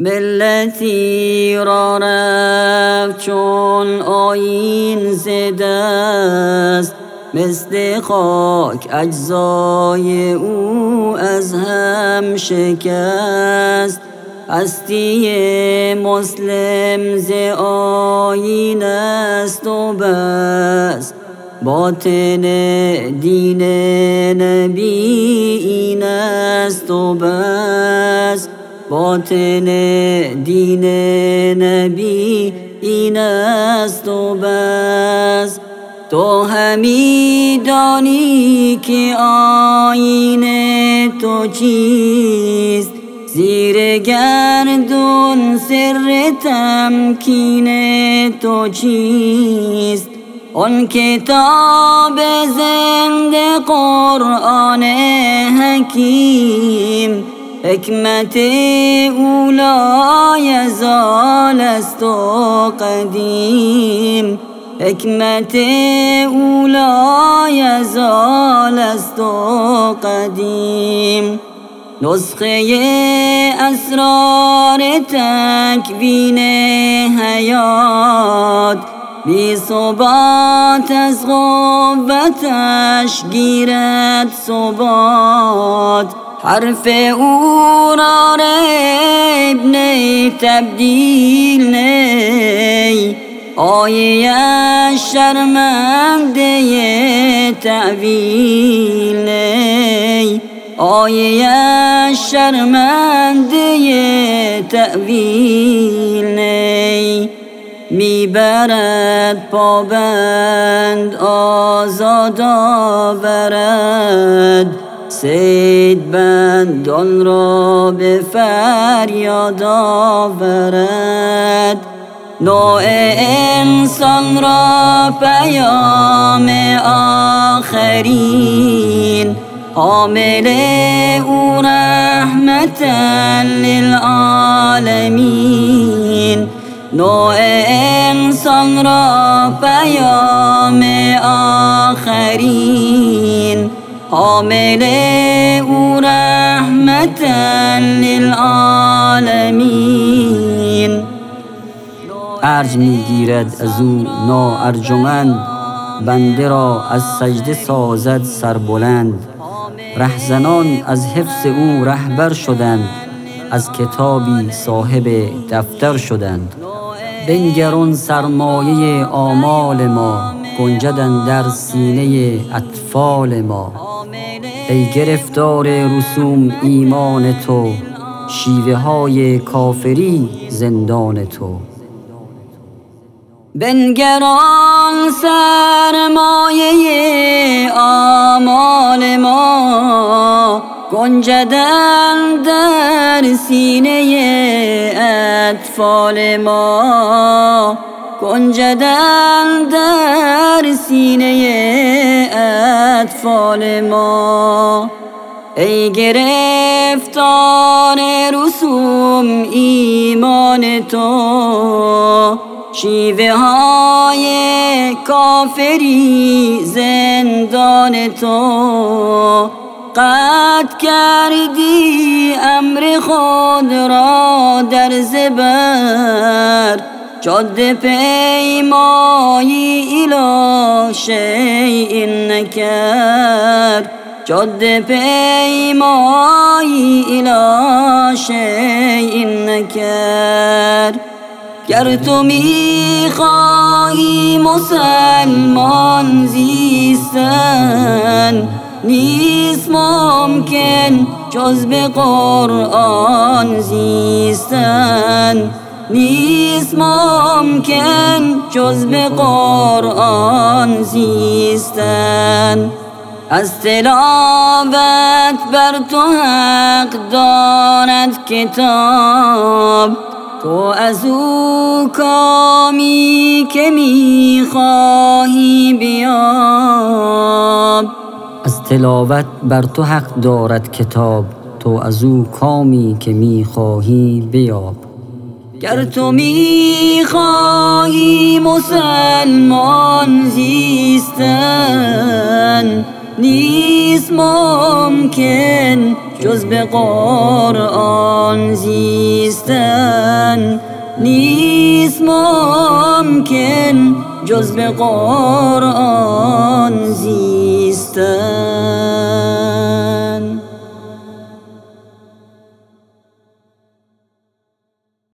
ملتی را رفت چون آین زده است مثل خاک اجزای او از هم شکست. هستی مسلم ز آین است و بس باطن دین نبی این است و بس. باطن دین نبی این است و بس. تو همی دانی که آین تو چیست. زیر گردون سر تمکین تو چیست. آن کتاب زنده قرآن حکیم. حکمت اولا یزال است و قدیم. حکمت اولا یزال است و قدیم. نسخه اسرار تکوین حیات بی صبات از قوتش گیرد صبات حرف او را ریب نی تبدیل نی. آیه شرمنده تعویل نی. آیه شرمنده تعویل نی. می‌برد پابند آزاد آورد. سید بندان را به فریاد آورد. نوع انسان را پیام آخرین. حامل أو رحمتا للعالمین. نوع انسان را پیام آخرین. حامل او رحمتا للعالمین. ارج می‌گیرد از او ناارجمند بنده را از سجده سازد سربلند. رهزنان از حفظ او رهبر شدند از کتابی صاحب دفتر شدند. بنگران سرمایه آمال ما گنجدن در سینه اطفال ما. ای گرفتار رسوم ایمان تو شیوه های کافری زندان تو. بنگران سرمایه آمال ما گنجدن در سینه اطفال ما. گنجدن در سینه اطفال ما. ای گرفتار رسوم ایمان تو شیوه های کافری زندان تو. قد کردی امر خود را در زبر جد پیمایی الی شیء نکر. جد پیمایی الی شیء نکر. گر تو می‌خواهی مسلمان زیستن نیست ممکن جز به قرآن زیستن. نیست ممکن جز به قرآن زیستن. از تلاوت بر تو حق دارد کتاب. تو از او کامی که می‌خواهی بیاب. از تلاوت بر تو حق دارد کتاب. تو از او کامی که می‌خواهی بیاب. گر تو می‌خواهی مسلمان زیستن نیست ممکن جز به قرآن زیستن نیست ممکن جز به قرآن